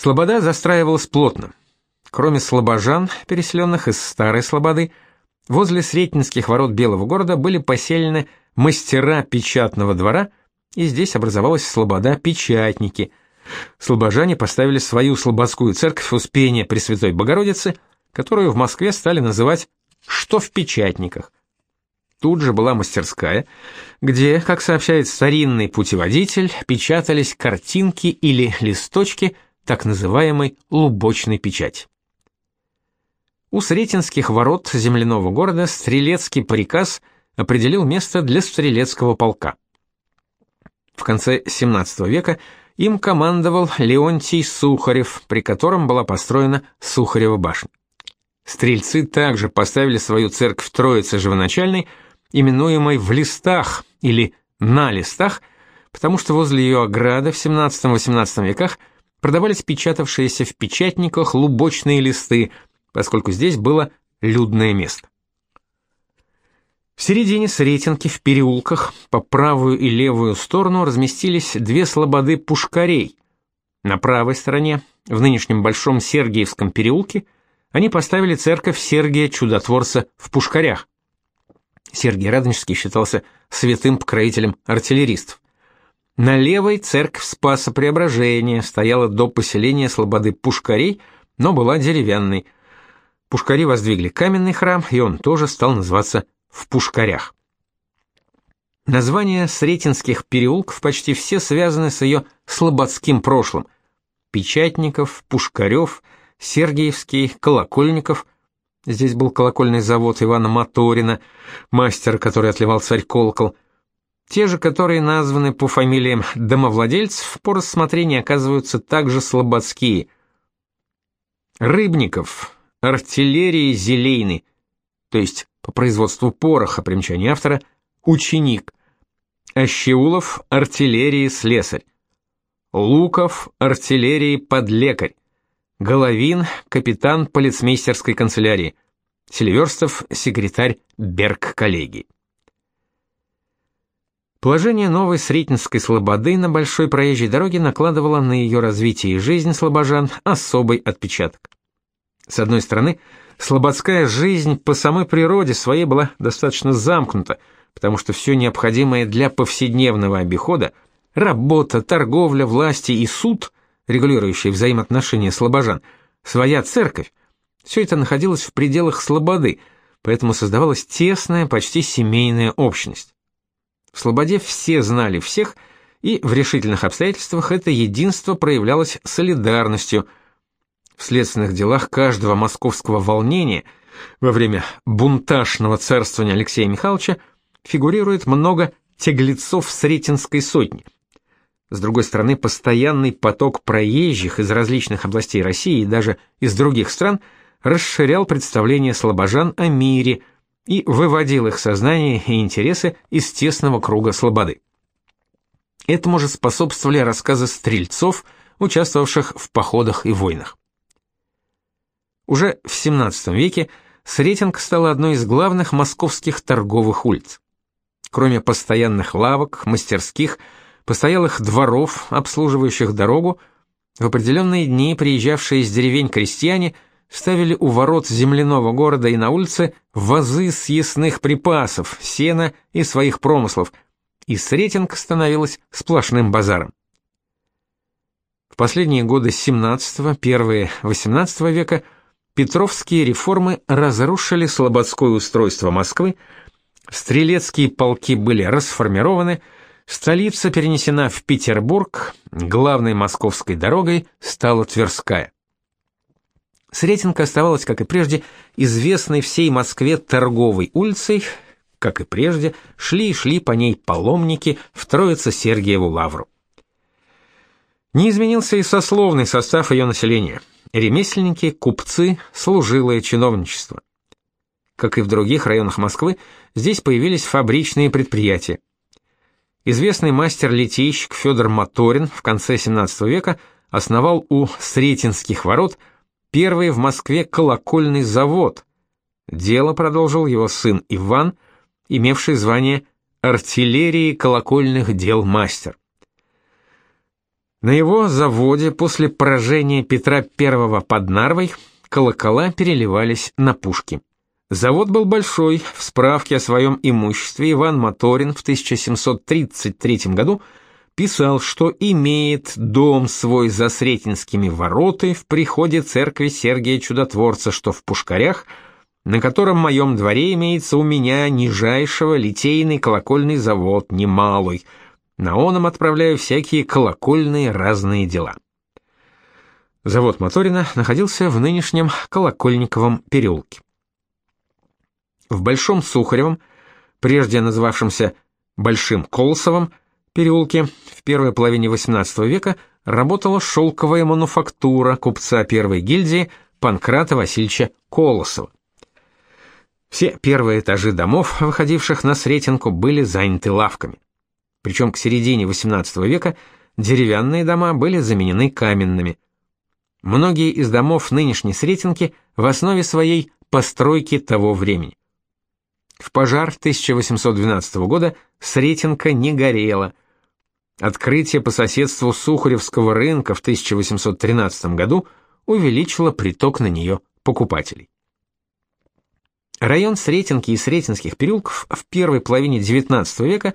Слобода застраивалась плотно. Кроме слобожан, переселенных из Старой Слободы, возле Сретенских ворот Белого города были поселены мастера печатного двора, и здесь образовалась слобода печатники. Слобожане поставили свою слободскую церковь Успения Пресвятой Богородицы, которую в Москве стали называть «что в печатниках». Тут же была мастерская, где, как сообщает старинный путеводитель, печатались картинки или листочки так называемой лубочной печати. У Сретенских ворот земляного города стрелецкий приказ определил место для стрелецкого полка. В конце XVII века им командовал Леонтий Сухарев, при котором была построена Сухарева башня. Стрельцы также поставили свою церковь Троицы Живоначальной, именуемой в листах или на листах, потому что возле ее ограды в XVII-XVIII веках продавались печатавшиеся в печатниках лубочные листы – поскольку здесь было людное место. В середине Сретенки в переулках по правую и левую сторону разместились две слободы пушкарей. На правой стороне, в нынешнем Большом Сергиевском переулке, они поставили церковь Сергия Чудотворца в Пушкарях. Сергий Радонежский считался святым покровителем артиллеристов. На левой церковь Спаса Преображения стояла до поселения слободы Пушкарей, но была деревянной – Пушкари воздвигли каменный храм, и он тоже стал называться в Пушкарях. Названия Сретенских переулков почти все связаны с ее слободским прошлым. Печатников, Пушкарев, Сергиевский, Колокольников. Здесь был колокольный завод Ивана Моторина, мастер, который отливал царь колокол. Те же, которые названы по фамилиям домовладельцев, по рассмотрению оказываются также слободские. Рыбников, артиллерии Зелейный, то есть по производству пороха, примечание автора, ученик. Ащеулов артиллерии слесарь. Луков артиллерии подлекарь. Головин капитан полицмейстерской канцелярии. Селиверстов секретарь Берг коллегии. Положение новой Сретенской слободы на большой проезжей дороге накладывало на ее развитие и жизнь слобожан особый отпечаток. С одной стороны, слободская жизнь по самой природе своей была достаточно замкнута, потому что все необходимое для повседневного обихода – работа, торговля, власти и суд, регулирующие взаимоотношения слобожан, своя церковь – все это находилось в пределах слободы, поэтому создавалась тесная, почти семейная общность. В слободе все знали всех, и в решительных обстоятельствах это единство проявлялось солидарностью – в следственных делах каждого московского волнения во время бунтажного царствования Алексея Михайловича фигурирует много теглецов Сретенской сотни. С другой стороны, постоянный поток проезжих из различных областей России и даже из других стран расширял представление слобожан о мире и выводил их сознание и интересы из тесного круга слободы. Этому же способствовали рассказы стрельцов, участвовавших в походах и войнах. Уже в XVII веке Сретенка стала одной из главных московских торговых улиц. Кроме постоянных лавок, мастерских, постоялых дворов, обслуживающих дорогу, в определенные дни приезжавшие из деревень крестьяне ставили у ворот земляного города и на улице вазы съестных припасов, сена и своих промыслов, и Сретенка становилась сплошным базаром. В последние годы XVII, первые XVIII века – Петровские реформы разрушили слободское устройство Москвы, стрелецкие полки были расформированы, столица перенесена в Петербург, главной московской дорогой стала Тверская. Сретенка оставалась, как и прежде, известной всей Москве торговой улицей, как и прежде, шли и шли по ней паломники в Троице-Сергиеву лавру. Не изменился и сословный состав ее населения – ремесленники, купцы, служилое чиновничество. Как и в других районах Москвы, здесь появились фабричные предприятия. Известный мастер-литейщик Федор Моторин в конце XVII века основал у Сретенских ворот первый в Москве колокольный завод. Дело продолжил его сын Иван, имевший звание артиллерии колокольных дел мастер. На его заводе после поражения Петра I под Нарвой колокола переливались на пушки. Завод был большой, в справке о своем имуществе Иван Моторин в 1733 году писал, что имеет дом свой за Сретенскими вороты в приходе церкви Сергия Чудотворца, что в Пушкарях, на котором моем дворе имеется у меня нижайшего литейный колокольный завод, немалый. На оном отправляю всякие колокольные разные дела. Завод Моторина находился в нынешнем Колокольниковом переулке. В Большом Сухаревом, прежде называвшемся Большим Колосовым, переулке в первой половине XVIII века работала шелковая мануфактура купца первой гильдии Панкрата Васильевича Колосова. Все первые этажи домов, выходивших на Сретенку, были заняты лавками. Причем к середине XVIII века деревянные дома были заменены каменными. Многие из домов нынешней Сретенки в основе своей постройки того времени. В пожар 1812 года Сретенка не горела. Открытие по соседству Сухаревского рынка в 1813 году увеличило приток на нее покупателей. Район Сретенки и Сретенских переулков в первой половине XIX века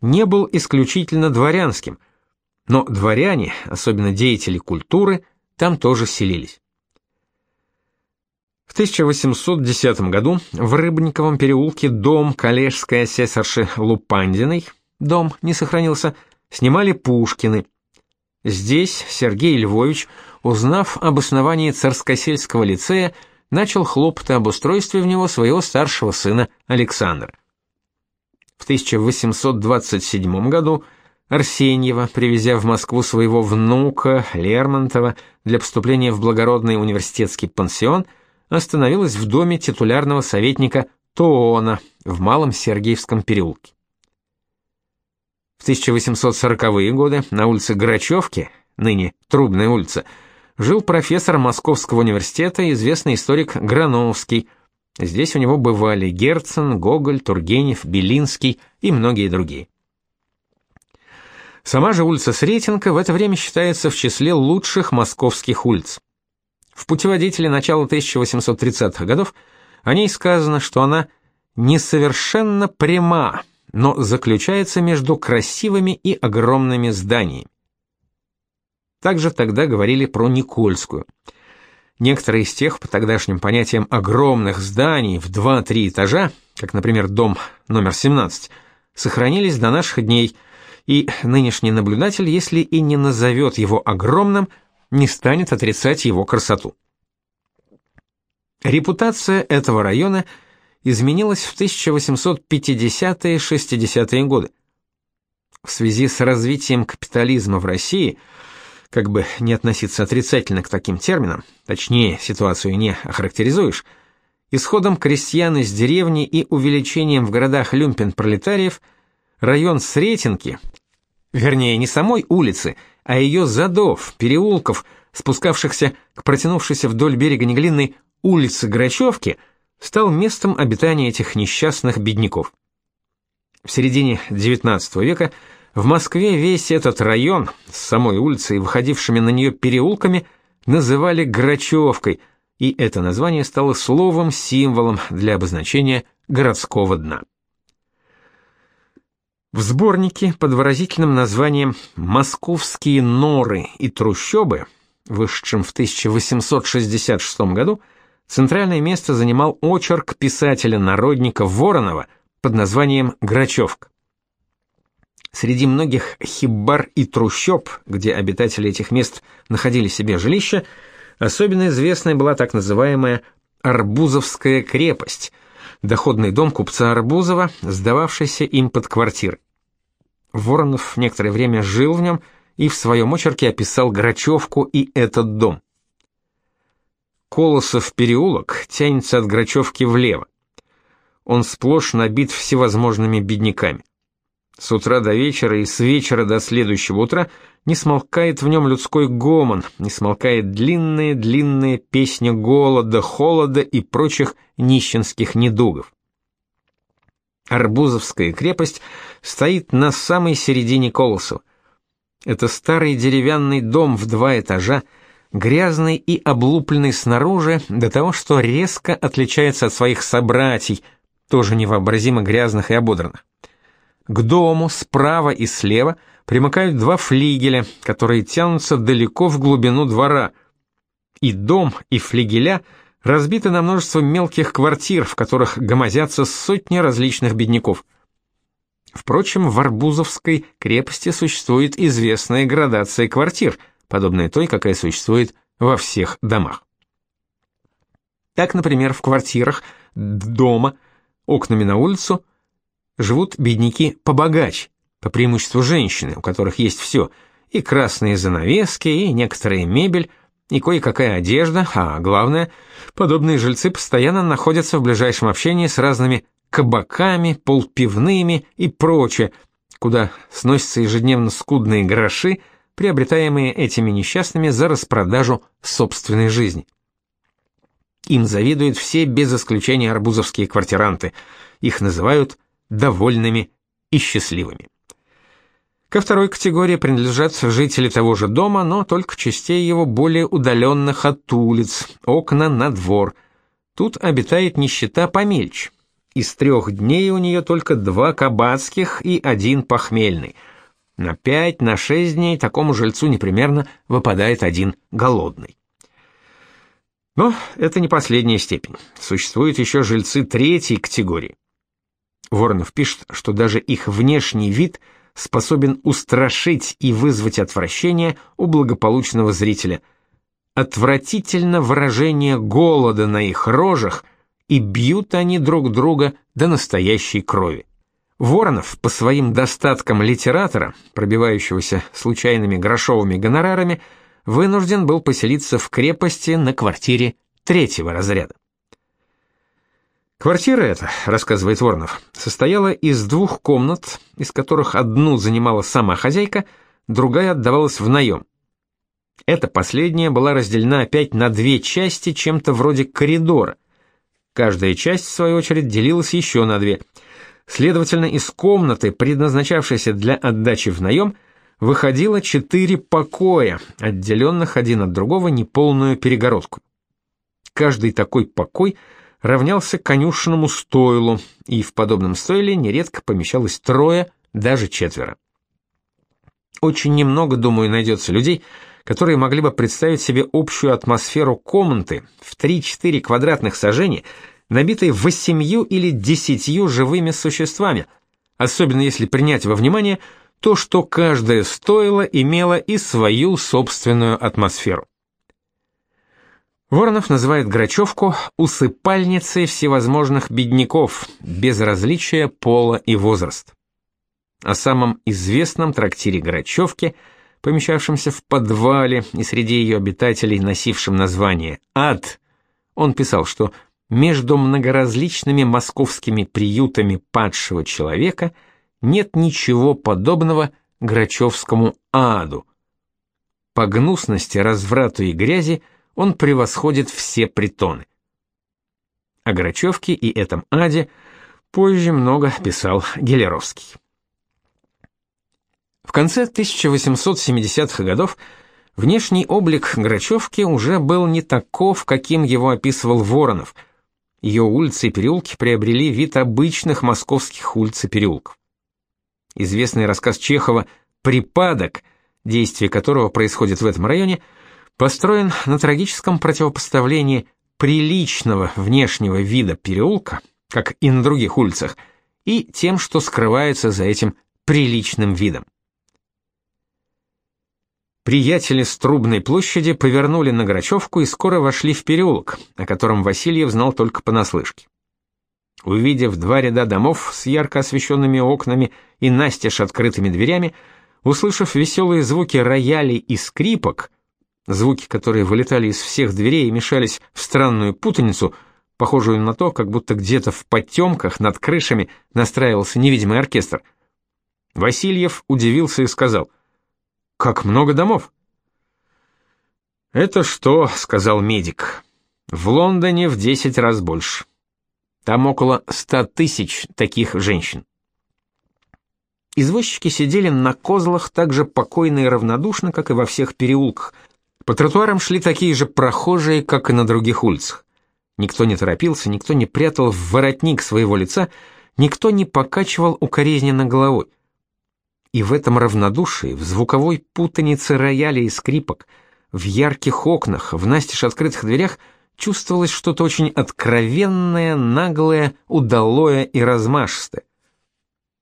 не был исключительно дворянским, но дворяне, особенно деятели культуры, там тоже селились. В 1810 году в Рыбниковом переулке дом коллежской асессорши Лупандиной, дом не сохранился, снимали Пушкины. Здесь Сергей Львович, узнав об основании Царскосельского лицея, начал хлопоты об устройстве в него своего старшего сына Александра. В 1827 году Арсеньева, привезя в Москву своего внука Лермонтова для поступления в благородный университетский пансион, остановилась в доме титулярного советника Тоона в Малом Сергиевском переулке. В 1840-е годы на улице Грачевки, ныне Трубная улица, жил профессор Московского университета, известный историк Грановский. Здесь у него бывали Герцен, Гоголь, Тургенев, Белинский и многие другие. Сама же улица Сретенка в это время считается в числе лучших московских улиц. В путеводителе начала 1830-х годов о ней сказано, что она несовершенно пряма, но заключается между красивыми и огромными зданиями. Также тогда говорили про Никольскую. Некоторые из тех, по тогдашним понятиям, огромных зданий в 2-3 этажа, как, например, дом номер 17, сохранились до наших дней, и нынешний наблюдатель, если и не назовет его огромным, не станет отрицать его красоту. Репутация этого района изменилась в 1850-60-е годы. В связи с развитием капитализма в России, как бы не относиться отрицательно к таким терминам, точнее, ситуацию не охарактеризуешь, исходом крестьян из деревни и увеличением в городах люмпен-пролетариев, район Сретенки, вернее, не самой улицы, а ее задов, переулков, спускавшихся к протянувшейся вдоль берега Неглинной улице Грачевки, стал местом обитания этих несчастных бедняков. В середине XIX века в Москве весь этот район с самой улицей и выходившими на нее переулками называли Грачевкой, и это название стало словом-символом для обозначения городского дна. В сборнике под выразительным названием «Московские норы и трущобы», вышедшем в 1866 году, центральное место занимал очерк писателя-народника Воронова под названием «Грачевка». Среди многих хибар и трущоб, где обитатели этих мест находили себе жилище, особенно известной была так называемая Арбузовская крепость, доходный дом купца Арбузова, сдававшийся им под квартиры. Воронов некоторое время жил в нем и в своем очерке описал Грачевку и этот дом. Колосов переулок тянется от Грачевки влево. Он сплошь набит всевозможными бедняками. С утра до вечера и с вечера до следующего утра не смолкает в нем людской гомон, не смолкает длинная-длинная песня голода, холода и прочих нищенских недугов. Арбузовская крепость стоит на самой середине Колосова. Это старый деревянный дом в два этажа, грязный и облупленный снаружи до того, что резко отличается от своих собратьей, тоже невообразимо грязных и ободранных. К дому справа и слева примыкают два флигеля, которые тянутся далеко в глубину двора. И дом, и флигеля разбиты на множество мелких квартир, в которых гомозятся сотни различных бедняков. Впрочем, в Арбузовской крепости существует известная градация квартир, подобная той, какая существует во всех домах. Так, например, в квартирах дома, окнами на улицу, живут бедняки побогаче, по преимуществу женщины, у которых есть все, и красные занавески, и некоторая мебель, и кое-какая одежда, а главное, подобные жильцы постоянно находятся в ближайшем общении с разными кабаками, полпивными и прочее, куда сносятся ежедневно скудные гроши, приобретаемые этими несчастными за распродажу собственной жизни. Им завидуют все без исключения арбузовские квартиранты. Их называют довольными и счастливыми. Ко второй категории принадлежат жители того же дома, но только частей его более удаленных от улиц, окна на двор. Тут обитает нищета помельче. Из трех дней у нее только два кабацких и один похмельный. На пять, на шесть дней такому жильцу непременно выпадает один голодный. Но это не последняя степень. Существуют еще жильцы третьей категории. Воронов пишет, что даже их внешний вид способен устрашить и вызвать отвращение у благополучного зрителя. Отвратительно выражение голода на их рожах, и бьют они друг друга до настоящей крови. Воронов по своим достаткам литератора, пробивающегося случайными грошовыми гонорарами, вынужден был поселиться в крепости на квартире третьего разряда. Квартира эта, рассказывает Воронов, состояла из двух комнат, из которых одну занимала сама хозяйка, другая отдавалась в наем. Эта последняя была разделена опять на две части, чем-то вроде коридора. Каждая часть, в свою очередь, делилась еще на две. Следовательно, из комнаты, предназначавшейся для отдачи в наем, выходило четыре покоя, отделенных один от другого неполную перегородку. Каждый такой покой – равнялся конюшенному стойлу, и в подобном стойле нередко помещалось трое, даже четверо. Очень немного, думаю, найдется людей, которые могли бы представить себе общую атмосферу комнаты в 3-4 квадратных сажений, набитой восемью или десятью живыми существами, особенно если принять во внимание то, что каждое стойло имело и свою собственную атмосферу. Воронов называет Грачевку усыпальницей всевозможных бедняков, без различия пола и возраст. О самом известном трактире Грачевки, помещавшемся в подвале и среди ее обитателей носившем название «Ад», он писал, что между многоразличными московскими приютами падшего человека нет ничего подобного Грачевскому аду. По гнусности, разврату и грязи – он превосходит все притоны. О Грачевке и этом аде позже много писал Гелеровский. В конце 1870-х годов внешний облик Грачевки уже был не таков, каким его описывал Воронов. Ее улицы и переулки приобрели вид обычных московских улиц и переулков. Известный рассказ Чехова «Припадок», действие которого происходит в этом районе – построен на трагическом противопоставлении приличного внешнего вида переулка, как и на других улицах, и тем, что скрывается за этим приличным видом. Приятели с Трубной площади повернули на Грачевку и скоро вошли в переулок, о котором Васильев знал только понаслышке. Увидев два ряда домов с ярко освещенными окнами и настежь открытыми дверями, услышав веселые звуки роялей и скрипок, Звуки, которые вылетали из всех дверей и мешались в странную путаницу, похожую на то, как будто где-то в потемках над крышами настраивался невидимый оркестр. Васильев удивился и сказал, «Как много домов!» «Это что?» — сказал медик. «В Лондоне в десять раз больше. Там около ста тысяч таких женщин». Извозчики сидели на козлах так же покойно и равнодушно, как и во всех переулках. По тротуарам шли такие же прохожие, как и на других улицах. Никто не торопился, никто не прятал в воротник своего лица, никто не покачивал укоризненно головой. И в этом равнодушии, в звуковой путанице рояля и скрипок, в ярких окнах, в настежь открытых дверях чувствовалось что-то очень откровенное, наглое, удалое и размашистое.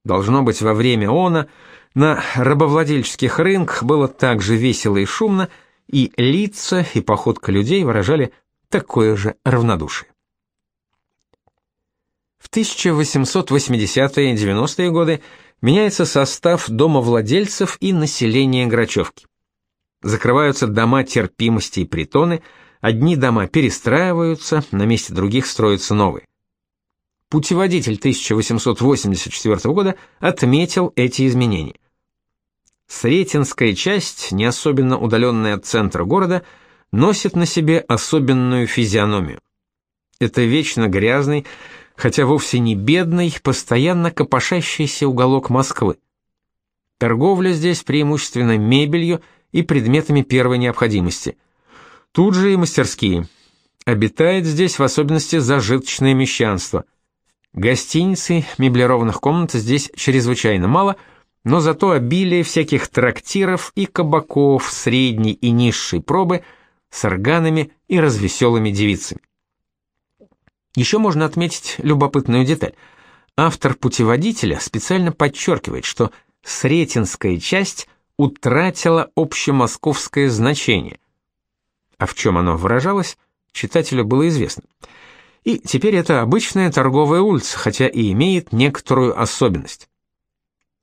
Должно быть, во время она на рабовладельческих рынках было так же весело и шумно, и лица, и походка людей выражали такое же равнодушие. В 1880-е и 90-е годы меняется состав домовладельцев и населения Грачевки. Закрываются дома терпимости и притоны, одни дома перестраиваются, на месте других строятся новые. Путеводитель 1884 года отметил эти изменения. Сретенская часть, не особенно удаленная от центра города, носит на себе особенную физиономию. Это вечно грязный, хотя вовсе не бедный, постоянно копошащийся уголок Москвы. Торговля здесь преимущественно мебелью и предметами первой необходимости. Тут же и мастерские. Обитает здесь в особенности зажиточное мещанство – Гостиницы, меблированных комнат здесь чрезвычайно мало, но зато обилие всяких трактиров и кабаков средней и низшей пробы с органами и развеселыми девицами. Еще можно отметить любопытную деталь. Автор путеводителя специально подчеркивает, что Сретенская часть утратила общемосковское значение. А в чем оно выражалось, читателю было известно – и теперь это обычная торговая улица, хотя и имеет некоторую особенность.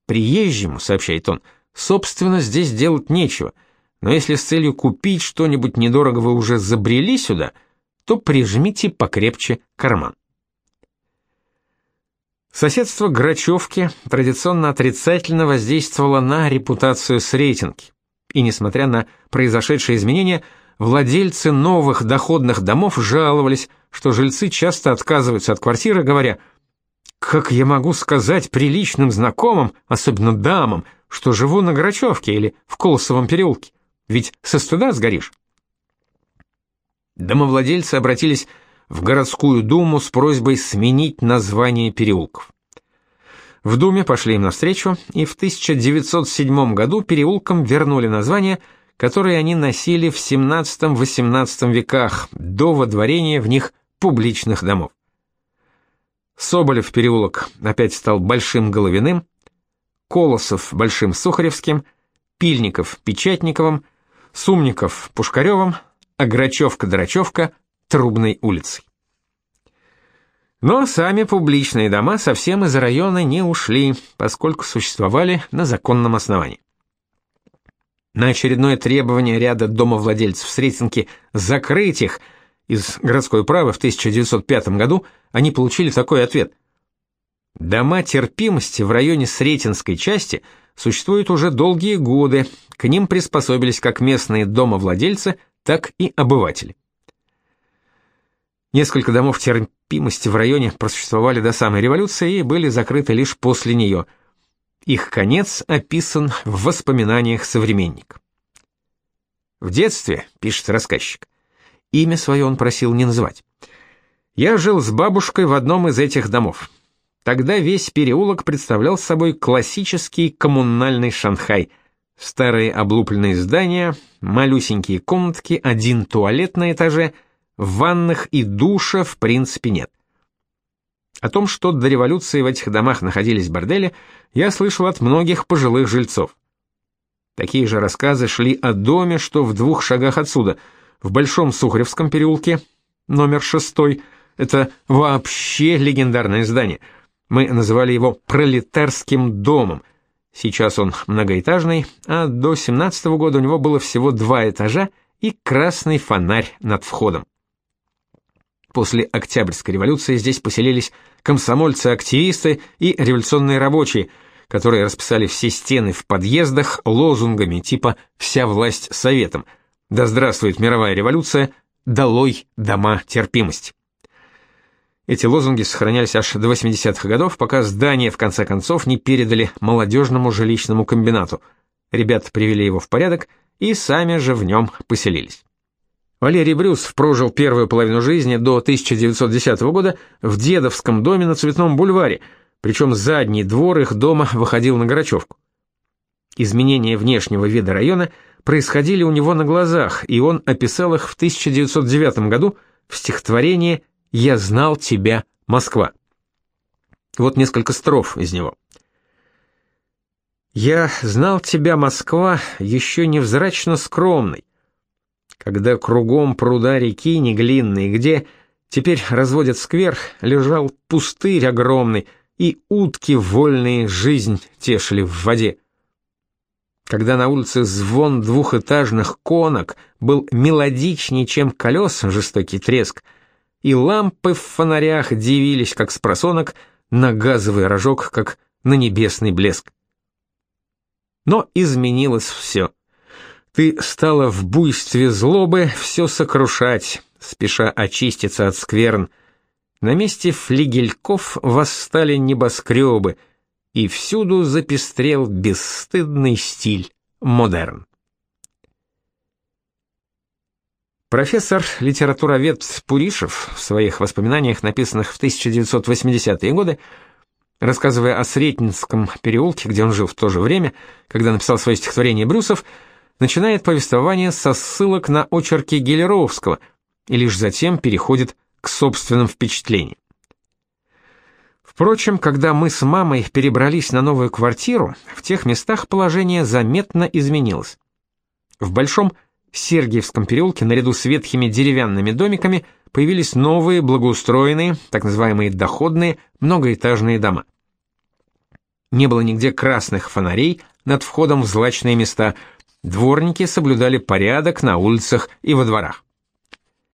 Приезжему, сообщает он, собственно, здесь делать нечего, но если с целью купить что-нибудь недорого вы уже забрели сюда, то прижмите покрепче карман. Соседство Грачевки традиционно отрицательно воздействовало на репутацию Сретенки, и несмотря на произошедшие изменения, владельцы новых доходных домов жаловались, что жильцы часто отказываются от квартиры, говоря «Как я могу сказать приличным знакомым, особенно дамам, что живу на Грачевке или в Колосовом переулке? Ведь со стыда сгоришь». Домовладельцы обратились в городскую думу с просьбой сменить название переулков. В думе пошли им навстречу, и в 1907 году переулкам вернули название – которые они носили в XVII-XVIII веках, до водворения в них публичных домов. Соболев переулок опять стал Большим Головиным, Колосов – Большим Сухаревским, Пильников – Печатниковым, Сумников – Пушкаревым, а Грачевка-Драчевка – Трубной улицей. Но сами публичные дома совсем из района не ушли, поскольку существовали на законном основании. На очередное требование ряда домовладельцев Сретенки закрыть их из городской управы в 1905 году они получили такой ответ. Дома терпимости в районе Сретенской части существуют уже долгие годы, к ним приспособились как местные домовладельцы, так и обыватели. Несколько домов терпимости в районе просуществовали до самой революции и были закрыты лишь после нее – их конец описан в воспоминаниях современник. В детстве, пишет рассказчик, имя свое он просил не называть. Я жил с бабушкой в одном из этих домов. Тогда весь переулок представлял собой классический коммунальный Шанхай. Старые облупленные здания, малюсенькие комнатки, один туалет на этаже, ванных и душа в принципе нет. О том, что до революции в этих домах находились бордели, я слышал от многих пожилых жильцов. Такие же рассказы шли о доме, что в двух шагах отсюда, в Большом Сухаревском переулке, номер шестой. Это вообще легендарное здание. Мы называли его пролетарским домом. Сейчас он многоэтажный, а до 17 -го года у него было всего два этажа и красный фонарь над входом. После Октябрьской революции здесь поселились комсомольцы-активисты и революционные рабочие, которые расписали все стены в подъездах лозунгами типа «Вся власть советом», «Да здравствует мировая революция», «Долой дома терпимости». Эти лозунги сохранялись аж до 80-х годов, пока здание в конце концов не передали молодежному жилищному комбинату. Ребята привели его в порядок и сами же в нем поселились. Валерий Брюсов прожил первую половину жизни до 1910 года в дедовском доме на Цветном бульваре, причем задний двор их дома выходил на Грачевку. Изменения внешнего вида района происходили у него на глазах, и он описал их в 1909 году в стихотворении «Я знал тебя, Москва». Вот несколько строф из него. «Я знал тебя, Москва, еще невзрачно скромный, когда кругом пруда реки неглинной, где теперь разводят сквер, лежал пустырь огромный, и утки вольные жизнь тешили в воде. Когда на улице звон двухэтажных конок был мелодичнее, чем колес жестокий треск — и лампы в фонарях дивились, как с просонок, на газовый рожок, как на небесный блеск. Но изменилось все. Ты стала в буйстве злобы все сокрушать, спеша очиститься от скверн. На месте флигельков восстали небоскребы, и всюду запестрел бесстыдный стиль модерн. Профессор литературовед Пуришев в своих воспоминаниях, написанных в 1980-е годы, рассказывая о Сретенском переулке, где он жил в то же время, когда написал свое стихотворение Брюсов, начинает повествование со ссылок на очерки Гелеровского и лишь затем переходит к собственным впечатлениям. Впрочем, когда мы с мамой перебрались на новую квартиру, в тех местах положение заметно изменилось. В большом в Сергиевском переулке наряду с ветхими деревянными домиками появились новые благоустроенные, так называемые доходные, многоэтажные дома. Не было нигде красных фонарей над входом в злачные места, дворники соблюдали порядок на улицах и во дворах.